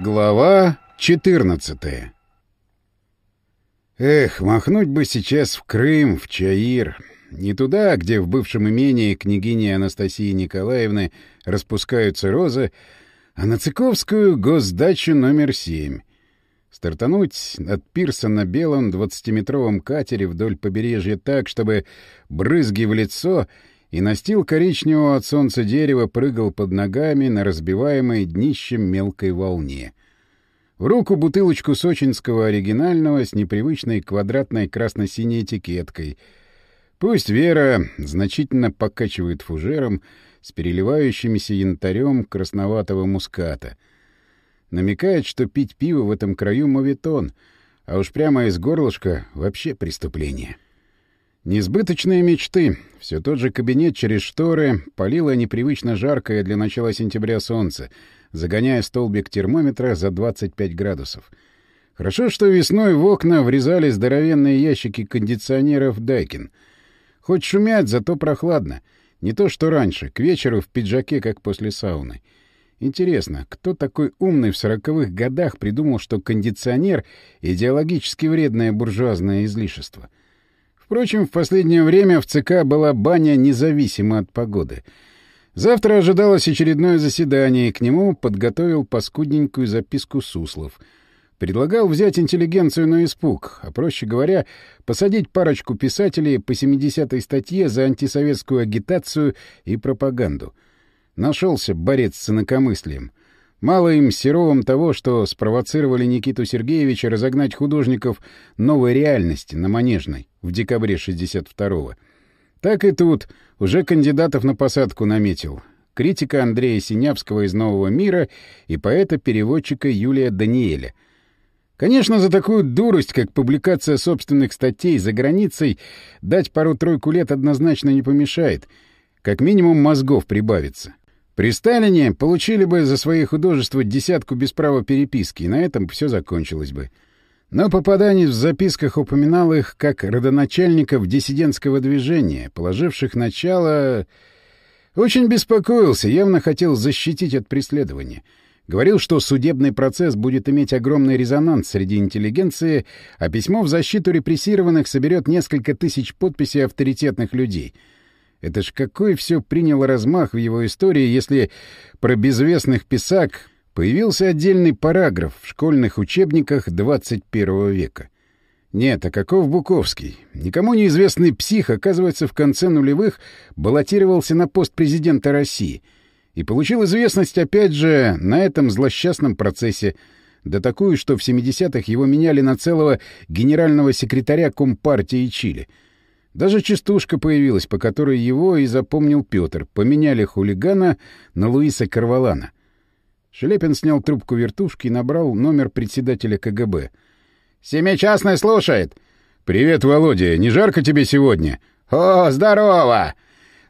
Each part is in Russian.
Глава 14 Эх, махнуть бы сейчас в Крым, в Чаир. Не туда, где в бывшем имении княгини Анастасии Николаевны распускаются розы, а на Цыковскую госдачу номер семь. Стартануть от пирса на белом двадцатиметровом катере вдоль побережья так, чтобы брызги в лицо и настил коричневого от солнца дерева прыгал под ногами на разбиваемой днищем мелкой волне. В руку бутылочку сочинского оригинального с непривычной квадратной красно-синей этикеткой. Пусть Вера значительно покачивает фужером с переливающимися янтарем красноватого муската. Намекает, что пить пиво в этом краю моветон, а уж прямо из горлышка вообще преступление. Несбыточные мечты. Все тот же кабинет через шторы палило непривычно жаркое для начала сентября солнце, загоняя столбик термометра за 25 градусов. Хорошо, что весной в окна врезали здоровенные ящики кондиционеров «Дайкин». Хоть шумят, зато прохладно. Не то что раньше, к вечеру в пиджаке, как после сауны. Интересно, кто такой умный в сороковых годах придумал, что кондиционер — идеологически вредное буржуазное излишество — Впрочем, в последнее время в ЦК была баня независимо от погоды. Завтра ожидалось очередное заседание, и к нему подготовил паскудненькую записку Суслов. Предлагал взять интеллигенцию на испуг, а, проще говоря, посадить парочку писателей по 70-й статье за антисоветскую агитацию и пропаганду. Нашелся борец с инакомыслием — Мало им Серовым того, что спровоцировали Никиту Сергеевича разогнать художников новой реальности на Манежной в декабре 62-го. Так и тут уже кандидатов на посадку наметил. Критика Андрея Синявского из «Нового мира» и поэта-переводчика Юлия Даниэля. Конечно, за такую дурость, как публикация собственных статей за границей, дать пару-тройку лет однозначно не помешает. Как минимум мозгов прибавится. При Сталине получили бы за свои художества десятку без права переписки, и на этом все закончилось бы. Но попаданец в записках упоминал их как родоначальников диссидентского движения, положивших начало... Очень беспокоился, явно хотел защитить от преследования. Говорил, что судебный процесс будет иметь огромный резонанс среди интеллигенции, а письмо в защиту репрессированных соберет несколько тысяч подписей авторитетных людей — это ж какой все приняло размах в его истории, если про безвестных писак появился отдельный параграф в школьных учебниках 21 века. Нет, а каков Буковский? Никому неизвестный псих, оказывается, в конце нулевых баллотировался на пост президента России и получил известность, опять же, на этом злосчастном процессе, да такую, что в 70-х его меняли на целого генерального секретаря Компартии Чили — даже частушка появилась, по которой его и запомнил Петр. Поменяли хулигана на Луиса Карвалана. Шелепин снял трубку вертушки и набрал номер председателя КГБ. «Семичастный слушает!» «Привет, Володя. Не жарко тебе сегодня?» «О, здорово!»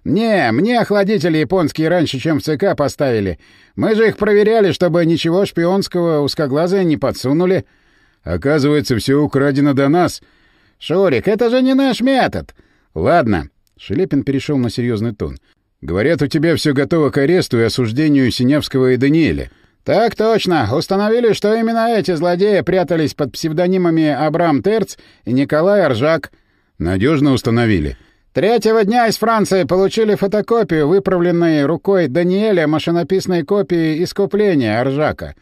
«Не, мне охладители японские раньше, чем в ЦК поставили. Мы же их проверяли, чтобы ничего шпионского узкоглазое не подсунули». «Оказывается, все украдено до нас». «Шурик, это же не наш метод!» «Ладно». Шелепин перешел на серьезный тон. «Говорят, у тебя все готово к аресту и осуждению Синявского и Даниэля». «Так точно. Установили, что именно эти злодеи прятались под псевдонимами Абрам Терц и Николай Аржак». «Надежно установили». Третьего дня из Франции получили фотокопию, выправленной рукой Даниэля машинописной копии искупления Аржака.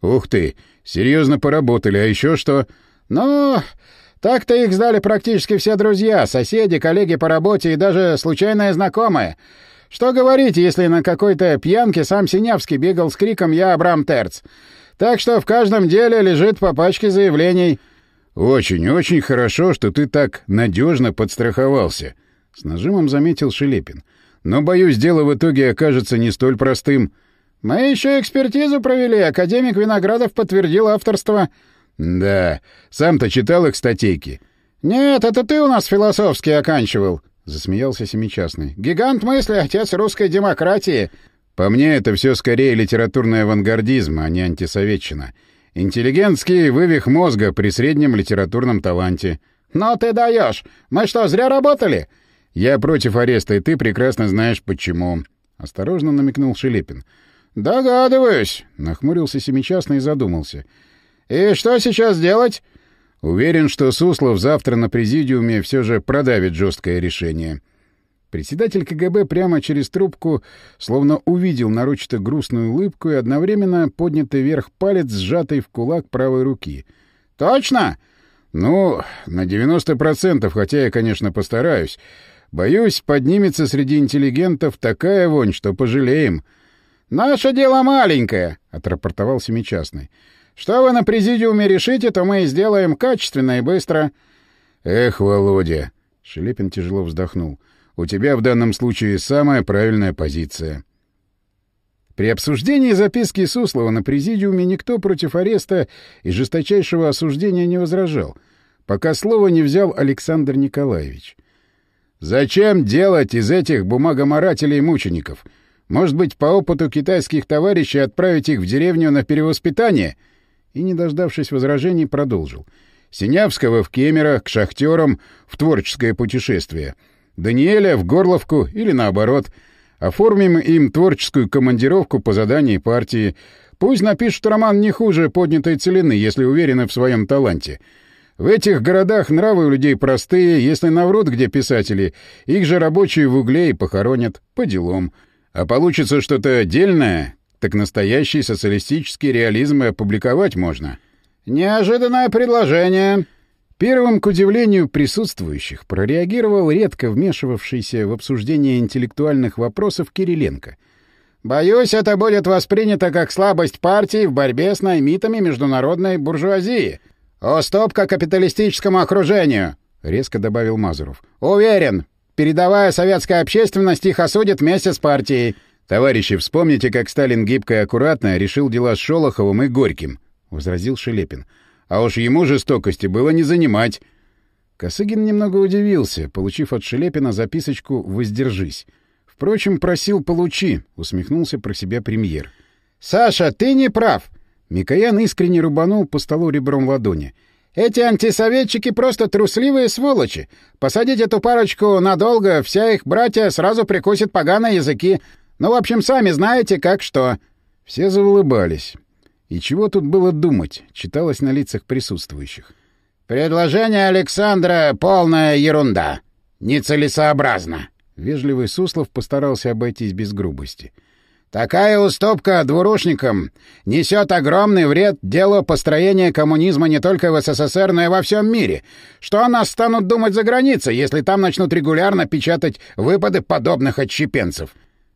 «Ух ты! Серьезно поработали. А еще что?» «Ну, так-то их сдали практически все друзья, соседи, коллеги по работе и даже случайные знакомые. Что говорить, если на какой-то пьянке сам Синявский бегал с криком «Я Абрам Терц». Так что в каждом деле лежит по пачке заявлений. «Очень, очень хорошо, что ты так надежно подстраховался», — с нажимом заметил Шелепин. «Но, боюсь, дело в итоге окажется не столь простым». «Мы еще экспертизу провели, академик Виноградов подтвердил авторство». «Да. Сам-то читал их статейки?» «Нет, это ты у нас философски оканчивал», — засмеялся Семичастный. «Гигант мысли, отец русской демократии». «По мне, это все скорее литературный авангардизм, а не антисоветчина. Интеллигентский вывих мозга при среднем литературном таланте». «Но ты даешь! Мы что, зря работали?» «Я против ареста, и ты прекрасно знаешь, почему», — осторожно намекнул Шелепин. «Догадываюсь», — нахмурился семичастный и задумался. «И что сейчас делать?» Уверен, что Суслов завтра на президиуме все же продавит жесткое решение. Председатель КГБ прямо через трубку словно увидел нарочито грустную улыбку и одновременно поднятый вверх палец, сжатый в кулак правой руки. «Точно?» «Ну, на 90%, хотя я, конечно, постараюсь. Боюсь, поднимется среди интеллигентов такая вонь, что пожалеем». «Наше дело маленькое», — отрапортовал Семичастный. «Что вы на президиуме решите, то мы и сделаем качественно и быстро». «Эх, Володя!» — Шелепин тяжело вздохнул. У тебя в данном случае самая правильная позиция. При обсуждении записки Суслова на президиуме никто против ареста и жесточайшего осуждения не возражал, пока слово не взял Александр Николаевич. «Зачем делать из этих бумагоморателей мучеников? Может быть, по опыту китайских товарищей отправить их в деревню на перевоспитание?» И, не дождавшись возражений, продолжил. «Синявского в Кемерово, к шахтерам, в творческое путешествие». Даниэля в Горловку или наоборот. Оформим им творческую командировку по заданию партии. Пусть напишут роман не хуже поднятой целины, если уверены в своем таланте. В этих городах нравы у людей простые, если наврут где писатели, их же рабочие в угле и похоронят, по делам. А получится что-то отдельное, так настоящий социалистический реализм и опубликовать можно. «Неожиданное предложение», Первым, к удивлению присутствующих, прореагировал редко вмешивавшийся в обсуждение интеллектуальных вопросов Кириленко. «Боюсь, это будет воспринято как слабость партии в борьбе с наймитами международной буржуазии. Уступка капиталистическому окружению», — резко добавил Мазуров. «Уверен, передовая советская общественность их осудит вместе с партией». «Товарищи, вспомните, как Сталин гибко и аккуратно решил дела с Шолоховым и Горьким», — возразил Шелепин. А уж ему жестокости было не занимать. Косыгин немного удивился, получив от Шелепина записочку «Воздержись». Впрочем, просил «получи», — усмехнулся про себя премьер. «Саша, ты не прав!» Микоян искренне рубанул по столу ребром ладони. «Эти антисоветчики просто трусливые сволочи. Посадить эту парочку надолго, вся их братья сразу прикусит поганые языки. Ну, в общем, сами знаете, как что». Все заулыбались. И чего тут было думать, читалось на лицах присутствующих. «Предложение Александра — полная ерунда. Нецелесообразно». Вежливый Суслов постарался обойтись без грубости. «Такая уступка двурушникам несет огромный вред делу построения коммунизма не только в СССР, но и во всем мире. Что о нас станут думать за границей, если там начнут регулярно печатать выпады подобных отщепенцев?»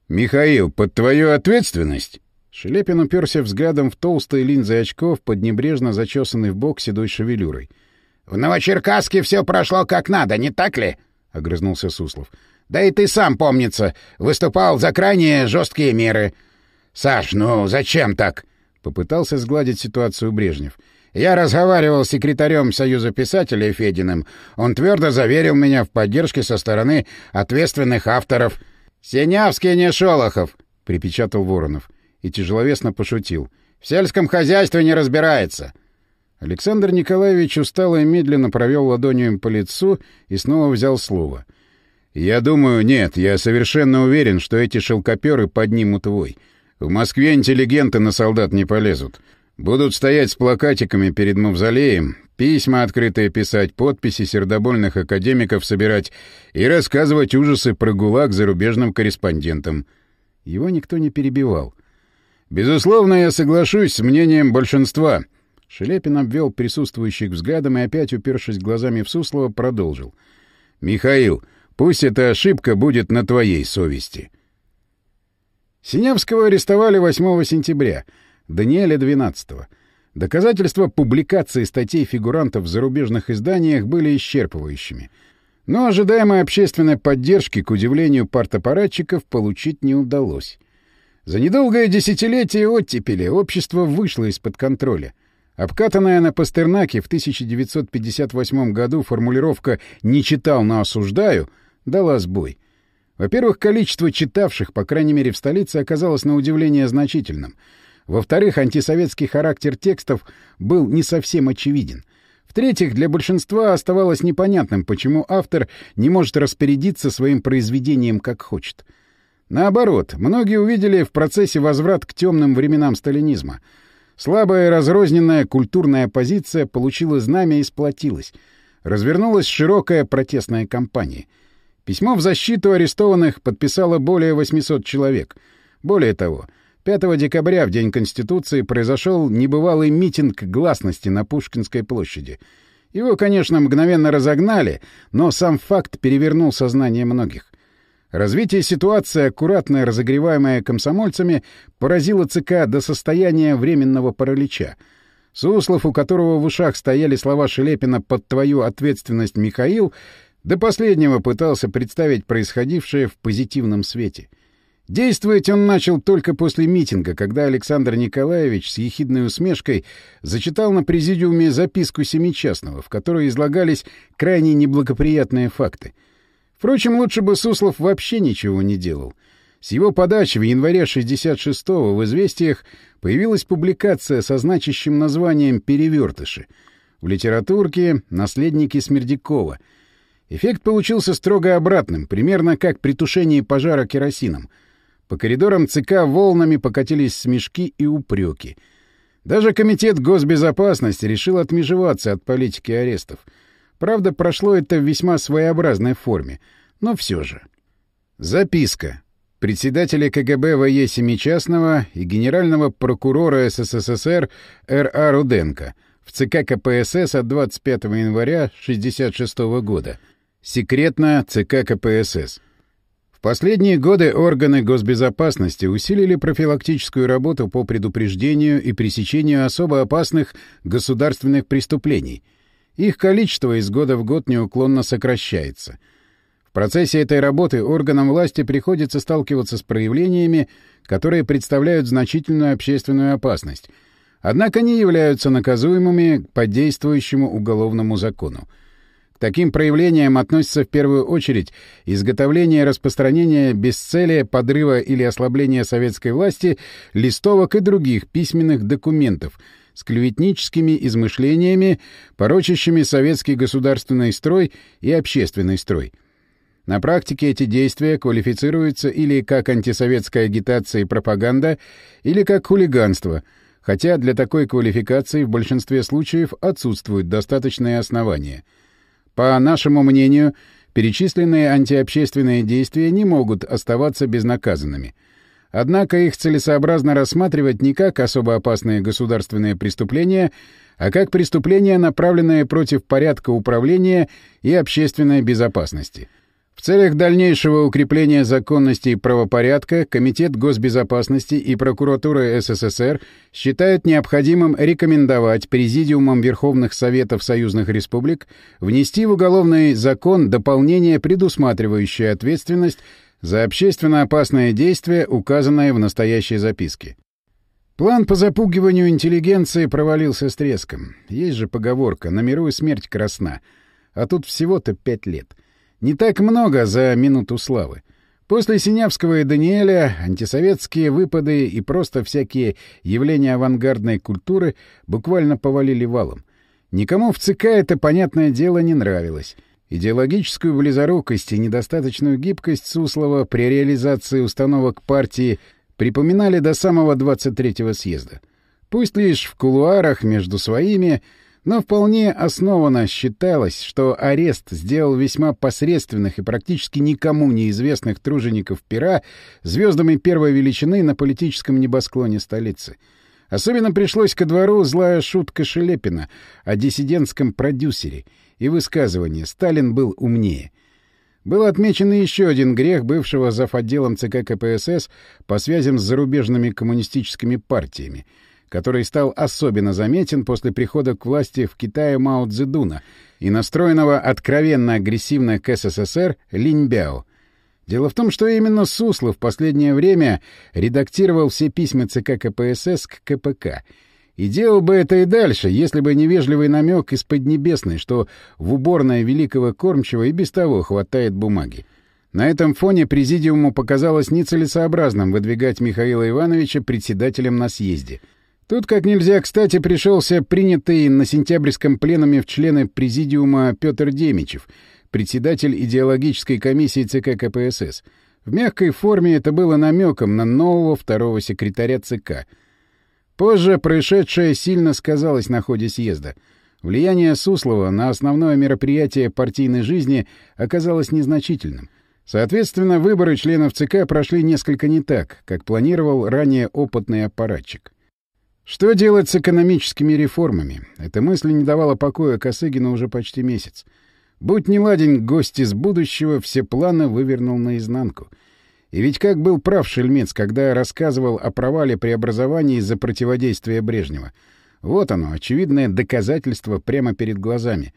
«Михаил, под твою ответственность?» Шелепин уперся взглядом в толстые линзы очков под небрежно зачесанный в бок седой шевелюрой. — В Новочеркасске все прошло как надо, не так ли? — огрызнулся Суслов. — Да и ты сам, помнится, выступал за крайне жесткие меры. — Саш, ну зачем так? — попытался сгладить ситуацию Брежнев. — Я разговаривал с секретарем Союза писателей Фединым. Он твердо заверил меня в поддержке со стороны ответственных авторов. — Синявский не Шолохов, — припечатал Воронов. — и тяжеловесно пошутил. «В сельском хозяйстве не разбирается!» Александр Николаевич устало и медленно провел ладонью по лицу и снова взял слово. «Я думаю, нет, я совершенно уверен, что эти шелкоперы поднимут вой. В Москве интеллигенты на солдат не полезут. Будут стоять с плакатиками перед мавзолеем, письма открытые писать, подписи сердобольных академиков собирать и рассказывать ужасы про ГУЛАГ зарубежным корреспондентам». Его никто не перебивал. Безусловно, я соглашусь с мнением большинства. Шелепин обвел присутствующих взглядом и опять, упершись глазами в Суслова, продолжил. «Михаил, пусть эта ошибка будет на твоей совести». Синявского арестовали 8 сентября, Даниэля — 12 -го. Доказательства публикации статей фигурантов в зарубежных изданиях были исчерпывающими. Но ожидаемой общественной поддержки, к удивлению партаппаратчиков, получить не удалось. За недолгое десятилетие оттепели общество вышло из-под контроля. Обкатанная на Пастернаке в 1958 году формулировка «не читал, но осуждаю» дала сбой. Во-первых, количество читавших, по крайней мере в столице, оказалось на удивление значительным. Во-вторых, антисоветский характер текстов был не совсем очевиден. В-третьих, для большинства оставалось непонятным, почему автор не может распорядиться своим произведением как хочет — Наоборот, многие увидели в процессе возврат к темным временам сталинизма. Слабая разрозненная культурная оппозиция получила знамя и сплотилась. Развернулась широкая протестная кампания. Письмо в защиту арестованных подписало более 800 человек. Более того, 5 декабря, в День Конституции, произошел небывалый митинг гласности на Пушкинской площади. Его, конечно, мгновенно разогнали, но сам факт перевернул сознание многих. Развитие ситуации, аккуратно разогреваемое комсомольцами, поразило ЦК до состояния временного паралича. Суслов, у которого в ушах стояли слова Шелепина «под твою ответственность, Михаил», до последнего пытался представить происходившее в позитивном свете. Действовать он начал только после митинга, когда Александр Николаевич с ехидной усмешкой зачитал на президиуме записку Семичастного, в которой излагались крайне неблагоприятные факты — Впрочем, лучше бы Суслов вообще ничего не делал. С его подачи в январе 66-го в «Известиях» появилась публикация со значащим названием «Перевертыши». В литературке «Наследники Смердякова». Эффект получился строго обратным, примерно как при тушении пожара керосином. По коридорам ЦК волнами покатились смешки и упреки. Даже Комитет госбезопасности решил отмежеваться от политики арестов — Правда, прошло это в весьма своеобразной форме, но все же. Записка. Председателя КГБ В.Е. Семичастного и генерального прокурора СССР Р.А. Руденко в ЦК КПСС от 25 января 1966 года. Секретно ЦК КПСС. Последние годы органы госбезопасности усилили профилактическую работу по предупреждению и пресечению особо опасных государственных преступлений — их количество из года в год неуклонно сокращается. В процессе этой работы органам власти приходится сталкиваться с проявлениями, которые представляют значительную общественную опасность, однако не являются наказуемыми по действующему уголовному закону. К таким проявлениям относятся в первую очередь изготовление и распространение без цели подрыва или ослабления советской власти листовок и других письменных документов — с клеветническими измышлениями, порочащими советский государственный строй и общественный строй. На практике эти действия квалифицируются или как антисоветская агитация и пропаганда, или как хулиганство, хотя для такой квалификации в большинстве случаев отсутствуют достаточные основания. По нашему мнению, перечисленные антиобщественные действия не могут оставаться безнаказанными — Однако их целесообразно рассматривать не как особо опасные государственные преступления, а как преступления, направленные против порядка управления и общественной безопасности. В целях дальнейшего укрепления законности и правопорядка Комитет госбезопасности и Прокуратура СССР считают необходимым рекомендовать Президиумам Верховных Советов Союзных Республик внести в уголовный закон дополнение, предусматривающее ответственность за общественно опасное действие, указанное в настоящей записке. План по запугиванию интеллигенции провалился с треском. Есть же поговорка «на миру и смерть красна». А тут всего-то пять лет. Не так много за минуту славы. После Синявского и Даниэля антисоветские выпады и просто всякие явления авангардной культуры буквально повалили валом. Никому в ЦК это, понятное дело, не нравилось. Идеологическую близорукость и недостаточную гибкость Суслова при реализации установок партии припоминали до самого 23-го съезда. Пусть лишь в кулуарах между своими, но вполне основанно считалось, что арест сделал весьма посредственных и практически никому неизвестных тружеников пера звездами первой величины на политическом небосклоне столицы. Особенно пришлось ко двору злая шутка Шелепина о диссидентском продюсере — и высказывание «Сталин был умнее». Был отмечен еще один грех бывшего зав. отделом ЦК КПСС по связям с зарубежными коммунистическими партиями, который стал особенно заметен после прихода к власти в Китае Мао Цзэдуна и настроенного откровенно агрессивно к СССР Линьбяо. Дело в том, что именно Суслов в последнее время редактировал все письма ЦК КПСС к КПК — и делал бы это и дальше, если бы невежливый намек из Поднебесной, что в уборной великого кормчего и без того хватает бумаги. На этом фоне президиуму показалось нецелесообразным выдвигать Михаила Ивановича председателем на съезде. Тут как нельзя кстати пришелся принятый на сентябрьском пленуме в члены президиума Петр Демичев, председатель идеологической комиссии ЦК КПСС — В мягкой форме это было намеком на нового второго секретаря ЦК. Позже происшедшее сильно сказалось на ходе съезда. Влияние Суслова на основное мероприятие партийной жизни оказалось незначительным. Соответственно, выборы членов ЦК прошли несколько не так, как планировал ранее опытный аппаратчик. Что делать с экономическими реформами? Эта мысль не давала покоя Косыгину уже почти месяц. Будь не ладен гость из будущего, все планы вывернул наизнанку. И ведь как был прав Шельмец, когда рассказывал о провале преобразования из-за противодействия Брежнева. Вот оно, очевидное доказательство прямо перед глазами.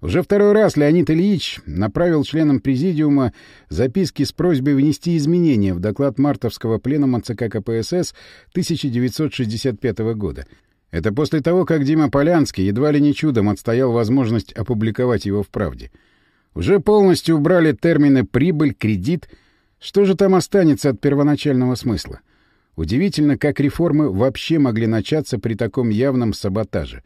Уже второй раз Леонид Ильич направил членам Президиума записки с просьбой внести изменения в доклад мартовского пленума ЦК КПСС 1965 года — это после того, как Дима Полянский едва ли не чудом отстоял возможность опубликовать его в «Правде». Уже полностью убрали термины «прибыль», «кредит». Что же там останется от первоначального смысла? Удивительно, как реформы вообще могли начаться при таком явном саботаже.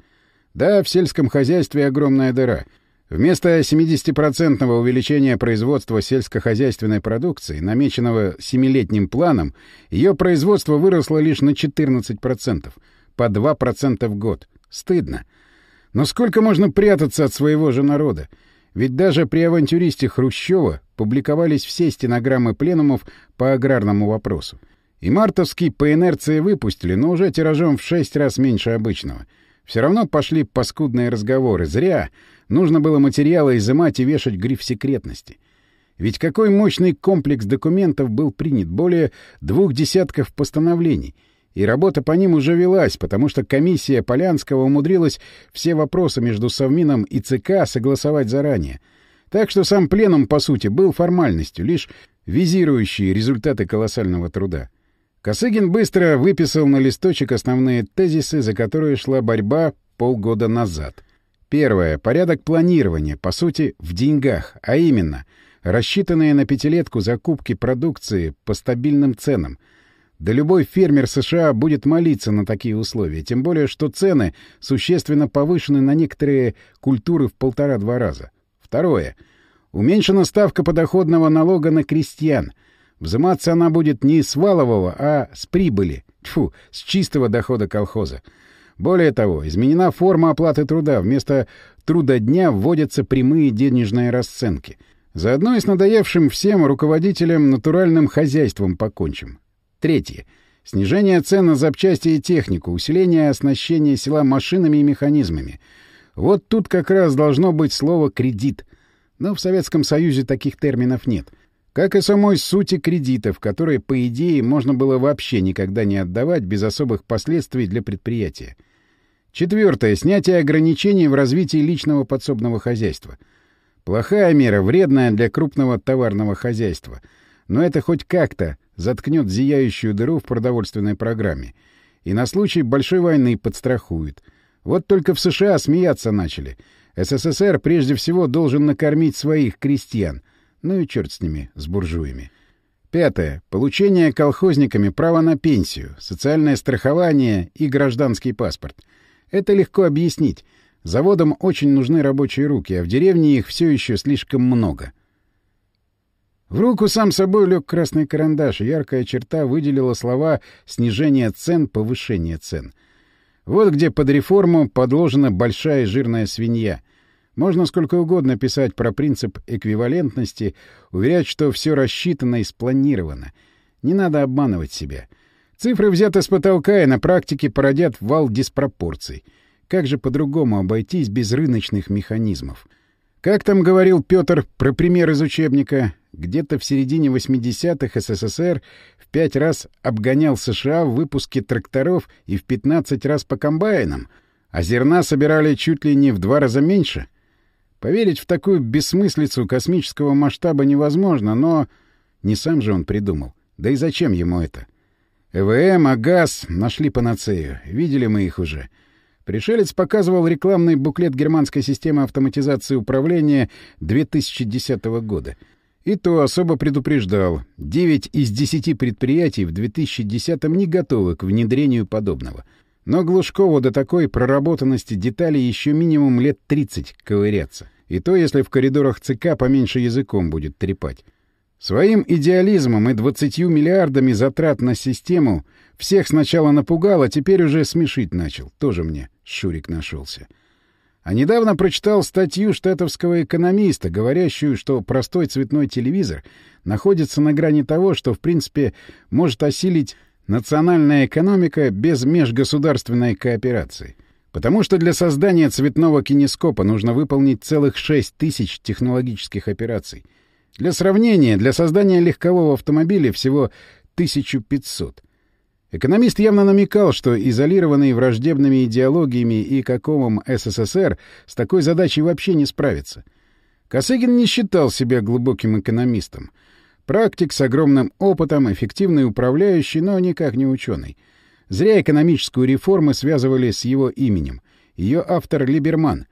Да, в сельском хозяйстве огромная дыра. Вместо 70% увеличения производства сельскохозяйственной продукции, намеченного семилетним планом, ее производство выросло лишь на 14% по 2% в год. Стыдно. Но сколько можно прятаться от своего же народа? Ведь даже при авантюристе Хрущева публиковались все стенограммы пленумов по аграрному вопросу. И мартовский по инерции выпустили, но уже тиражом в шесть раз меньше обычного. Все равно пошли паскудные разговоры. Зря. Нужно было материалы изымать и вешать гриф секретности. Ведь какой мощный комплекс документов был принят, более двух десятков постановлений — и работа по ним уже велась, потому что комиссия Полянского умудрилась все вопросы между Совмином и ЦК согласовать заранее. Так что сам пленум, по сути, был формальностью, лишь визирующий результаты колоссального труда. Косыгин быстро выписал на листочек основные тезисы, за которые шла борьба полгода назад. Первое. Порядок планирования, по сути, в деньгах, а именно, рассчитанные на пятилетку закупки продукции по стабильным ценам — да любой фермер США будет молиться на такие условия, тем более что цены существенно повышены на некоторые культуры в полтора-два раза. Второе. Уменьшена ставка подоходного налога на крестьян. Взыматься она будет не с валового, а с прибыли. Тьфу, с чистого дохода колхоза. Более того, изменена форма оплаты труда. Вместо трудодня вводятся прямые денежные расценки. Заодно и с надоевшим всем руководителям натуральным хозяйством покончим. Третье. Снижение цен на запчасти и технику, усиление оснащения села машинами и механизмами. Вот тут как раз должно быть слово «кредит». Но в Советском Союзе таких терминов нет. Как и самой сути кредитов, которые, по идее, можно было вообще никогда не отдавать без особых последствий для предприятия. Четвертое. Снятие ограничений в развитии личного подсобного хозяйства. Плохая мера, вредная для крупного товарного хозяйства. Но это хоть как-то заткнет зияющую дыру в продовольственной программе. И на случай большой войны подстрахует. Вот только в США смеяться начали. СССР прежде всего должен накормить своих крестьян. Ну и черт с ними, с буржуями. Пятое. Получение колхозниками права на пенсию, социальное страхование и гражданский паспорт. Это легко объяснить. Заводам очень нужны рабочие руки, а в деревне их все еще слишком много. В руку сам собой лег красный карандаш, и яркая черта выделила слова «снижение цен», «повышение цен». Вот где под реформу подложена большая жирная свинья. Можно сколько угодно писать про принцип эквивалентности, уверять, что все рассчитано и спланировано. Не надо обманывать себя. Цифры взяты с потолка и на практике породят вал диспропорций. Как же по-другому обойтись без рыночных механизмов? Как там говорил Петр про пример из учебника? Где-то в середине 80-х СССР в пять раз обгонял США в выпуске тракторов и в 15 раз по комбайнам, а зерна собирали чуть ли не в два раза меньше. Поверить в такую бессмыслицу космического масштаба невозможно, но не сам же он придумал. Да и зачем ему это? ЭВМ, АГАЗ нашли панацею. Видели мы их уже. Пришелец показывал рекламный буклет германской системы автоматизации управления 2010 года — и то особо предупреждал. Девять из десяти предприятий в 2010-м не готовы к внедрению подобного. Но Глушкову до такой проработанности деталей еще минимум лет 30 ковыряться. И то, если в коридорах ЦК поменьше языком будет трепать. Своим идеализмом и двадцатью миллиардами затрат на систему всех сначала напугал, а теперь уже смешить начал. Тоже мне Шурик нашелся. А недавно прочитал статью штатовского экономиста, говорящую, что простой цветной телевизор находится на грани того, что, в принципе, может осилить национальная экономика без межгосударственной кооперации. Потому что для создания цветного кинескопа нужно выполнить целых 6 тысяч технологических операций. Для сравнения, для создания легкового автомобиля всего 1500. Экономист явно намекал, что изолированный враждебными идеологиями и каковым СССР с такой задачей вообще не справится. Косыгин не считал себя глубоким экономистом. Практик с огромным опытом, эффективный управляющий, но никак не ученый — Зря экономическую реформу связывали с его именем. Ее автор — Либерман.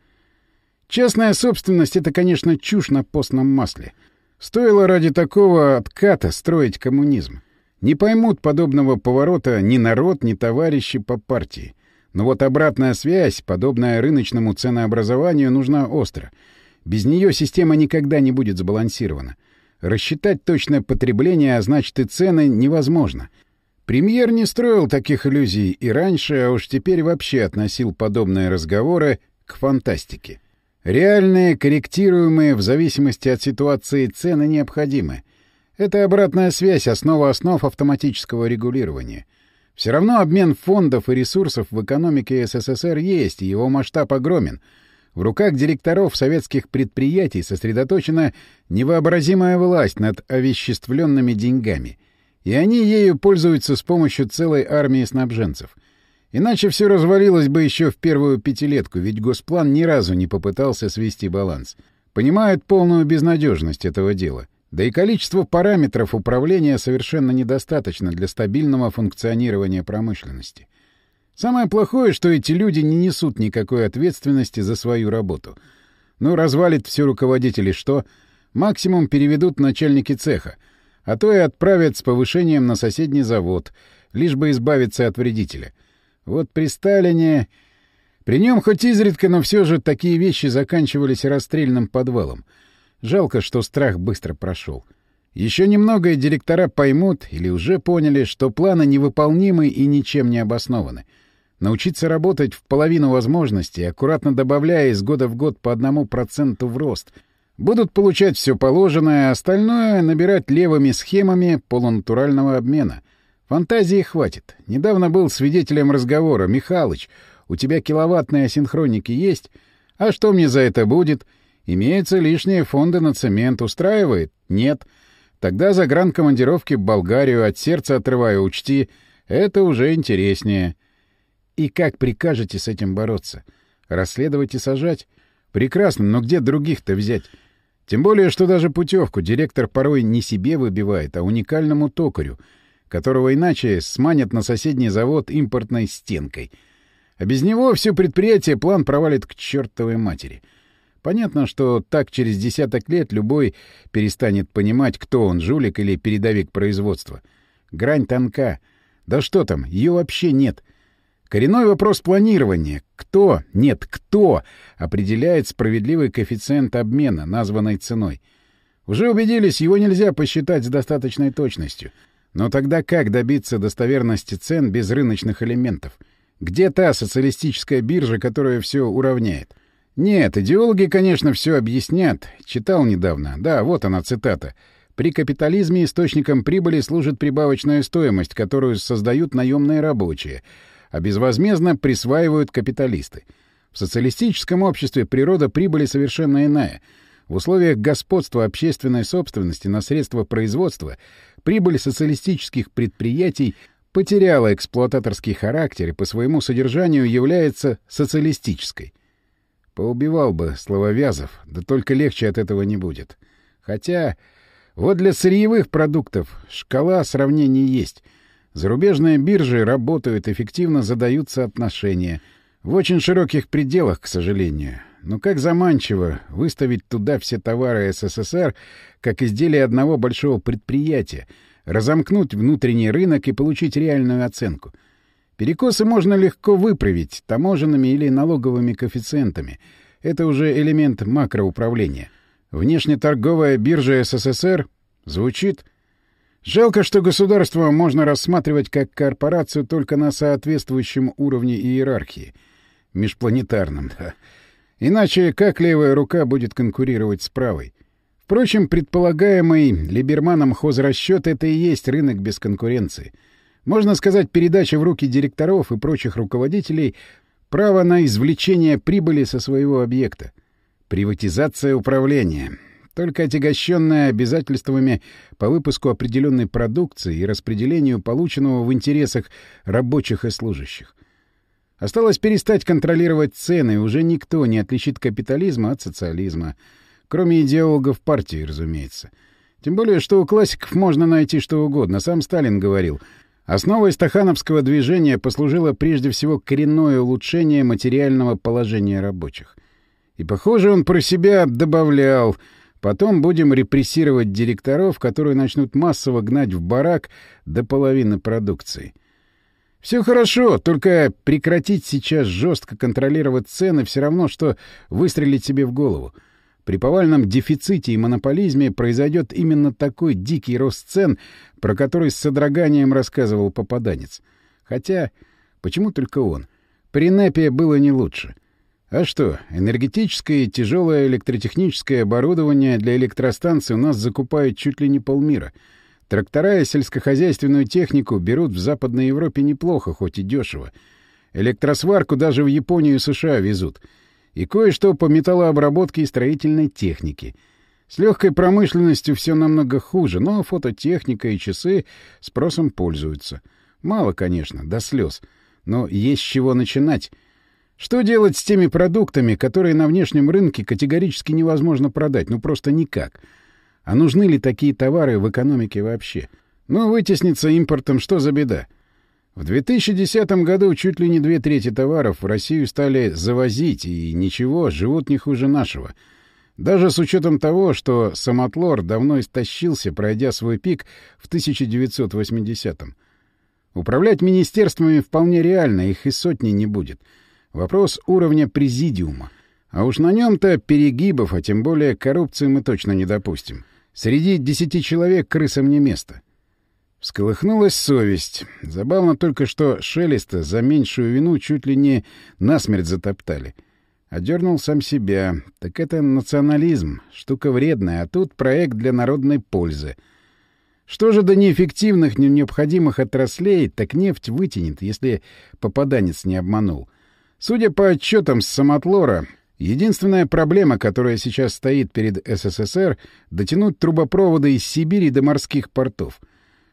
Частная собственность — это, конечно, чушь на постном масле. Стоило ради такого отката строить коммунизм. Не поймут подобного поворота ни народ, ни товарищи по партии. Но вот обратная связь, подобная рыночному ценообразованию, нужна остро. Без нее система никогда не будет сбалансирована. Рассчитать точное потребление, а значит и цены, невозможно — Премьер не строил таких иллюзий и раньше, а уж теперь вообще относил подобные разговоры к фантастике. Реальные, корректируемые в зависимости от ситуации цены необходимы. Это обратная связь, основа основ автоматического регулирования. Все равно обмен фондов и ресурсов в экономике СССР есть, и его масштаб огромен. В руках директоров советских предприятий сосредоточена невообразимая власть над овеществленными деньгами — и они ею пользуются с помощью целой армии снабженцев. Иначе все развалилось бы еще в первую пятилетку, ведь Госплан ни разу не попытался свести баланс. Понимают полную безнадежность этого дела. Да и количество параметров управления совершенно недостаточно для стабильного функционирования промышленности. Самое плохое, что эти люди не несут никакой ответственности за свою работу. Ну, развалит все руководители что? Максимум переведут начальники цеха — а то и отправят с повышением на соседний завод, лишь бы избавиться от вредителя. Вот при Сталине... При нем хоть изредка, но все же такие вещи заканчивались расстрельным подвалом. Жалко, что страх быстро прошел. Еще немного, и директора поймут, или уже поняли, что планы невыполнимы и ничем не обоснованы. Научиться работать в половину возможностей, аккуратно добавляя из года в год по одному проценту в рост — Будут получать все положенное, остальное набирать левыми схемами полунатурального обмена. Фантазии хватит. Недавно был свидетелем разговора. «Михалыч, у тебя киловаттные асинхроники есть? А что мне за это будет? Имеются лишние фонды на цемент. Устраивает? Нет. Тогда за гран-командировки в Болгарию от сердца отрываю, учти. Это уже интереснее. И как прикажете с этим бороться? Расследовать и сажать? Прекрасно, но где других-то взять? Тем более, что даже путевку директор порой не себе выбивает, а уникальному токарю, которого иначе сманят на соседний завод импортной стенкой. А без него все предприятие план провалит к чертовой матери. Понятно, что так через десяток лет любой перестанет понимать, кто он, жулик или передовик производства. Грань тонка. Да что там, ее вообще нет — Коренной вопрос планирования. Кто, нет, кто определяет справедливый коэффициент обмена, названной ценой? Уже убедились, его нельзя посчитать с достаточной точностью. Но тогда как добиться достоверности цен без рыночных элементов? Где та социалистическая биржа, которая все уравняет? Нет, идеологи, конечно, все объяснят. Читал недавно. Да, вот она цитата. При капитализме источником прибыли служит прибавочная стоимость, которую создают наемные рабочие — а безвозмездно присваивают капиталисты. В социалистическом обществе природа прибыли совершенно иная. В условиях господства общественной собственности на средства производства прибыль социалистических предприятий потеряла эксплуататорский характер и по своему содержанию является социалистической. Поубивал бы слововязов, да только легче от этого не будет. Хотя вот для сырьевых продуктов шкала сравнений есть — Зарубежные биржи работают, эффективно задаются отношения. В очень широких пределах, к сожалению. Но как заманчиво выставить туда все товары СССР как изделие одного большого предприятия, разомкнуть внутренний рынок и получить реальную оценку. Перекосы можно легко выправить таможенными или налоговыми коэффициентами. Это уже элемент макроуправления. Внешнеторговая биржа СССР Звучит? Жалко, что государство можно рассматривать как корпорацию только на соответствующем уровне иерархии. Межпланетарном, да. Иначе как левая рука будет конкурировать с правой? Впрочем, предполагаемый Либерманом хозрасчет — это и есть рынок без конкуренции. Можно сказать, передача в руки директоров и прочих руководителей права на извлечение прибыли со своего объекта. Приватизация управления. Только отягощенная обязательствами по выпуску определенной продукции и распределению полученного в интересах рабочих и служащих. Осталось перестать контролировать цены, уже никто не отличит капитализма от социализма — Кроме идеологов партии, разумеется. Тем более, что у классиков можно найти что угодно. Сам Сталин говорил. Основой стахановского движения послужило прежде всего коренное улучшение материального положения рабочих. И, похоже, он про себя добавлял «Потом будем репрессировать директоров, которые начнут массово гнать в барак до половины продукции». Все хорошо, только прекратить сейчас жестко контролировать цены все равно, что выстрелить себе в голову. При повальном дефиците и монополизме произойдет именно такой дикий рост цен, про который с содроганием рассказывал попаданец. Хотя, почему только он? При НЭПе было не лучше. А что, энергетическое и тяжелое электротехническое оборудование для электростанций у нас закупают чуть ли не полмира. Трактора и сельскохозяйственную технику берут в Западной Европе неплохо, хоть и дешево. Электросварку даже в Японию и США везут — и кое-что по металлообработке и строительной технике. С легкой промышленностью все намного хуже, но фототехника и часы спросом пользуются. Мало, конечно, до слез, но есть с чего начинать. Что делать с теми продуктами, которые на внешнем рынке категорически невозможно продать? Ну, просто никак. А нужны ли такие товары в экономике вообще? Ну, вытесниться импортом, что за беда? В 2010 году чуть ли не две трети товаров в Россию стали завозить, и ничего, живут не хуже нашего. Даже с учетом того, что самотлор давно истощился, пройдя свой пик в 1980-м. Управлять министерствами вполне реально, их и сотни не будет. Вопрос уровня президиума. А уж на нем-то перегибов, а тем более коррупции мы точно не допустим. Среди десяти человек крысам не место. — Всколыхнулась совесть. Забавно только, что Шелеста за меньшую вину чуть ли не насмерть затоптали. Одернул сам себя. Так это национализм, штука вредная, а тут проект для народной пользы. Что же до неэффективных, необходимых отраслей, так нефть вытянет, если попаданец не обманул. Судя по отчетам с самотлора, единственная проблема, которая сейчас стоит перед СССР, дотянуть трубопроводы из Сибири до морских портов —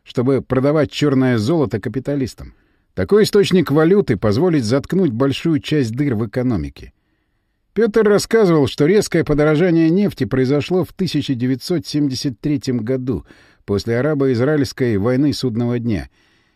чтобы продавать черное золото капиталистам. Такой источник валюты позволит заткнуть большую часть дыр в экономике. Петр рассказывал, что резкое подорожание нефти произошло в 1973 году, после арабо-израильской войны судного дня.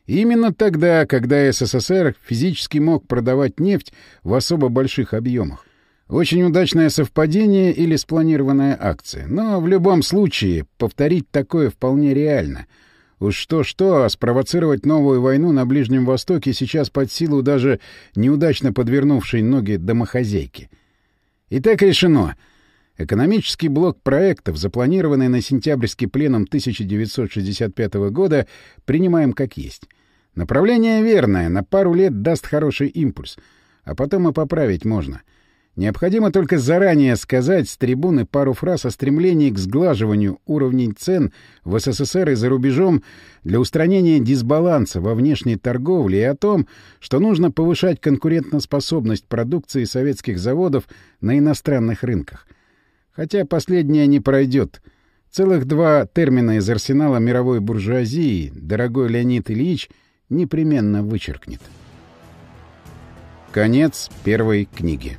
И именно тогда, когда СССР физически мог продавать нефть в особо больших объемах. Очень удачное совпадение или спланированная акция. Но в любом случае повторить такое вполне реально — Уж что-что, а спровоцировать новую войну на Ближнем Востоке сейчас под силу даже неудачно подвернувшей ноги домохозяйки. Итак, решено. Экономический блок проектов, запланированный на сентябрьский пленум 1965 года, принимаем как есть. Направление верное, на пару лет даст хороший импульс, а потом и поправить можно — Необходимо только заранее сказать с трибуны пару фраз о стремлении к сглаживанию уровней цен в СССР и за рубежом для устранения дисбаланса во внешней торговле и о том, что нужно повышать конкурентоспособность продукции советских заводов на иностранных рынках. Хотя последнее не пройдет. Целых два термина из арсенала мировой буржуазии дорогой Леонид Ильич непременно вычеркнет. Конец первой книги.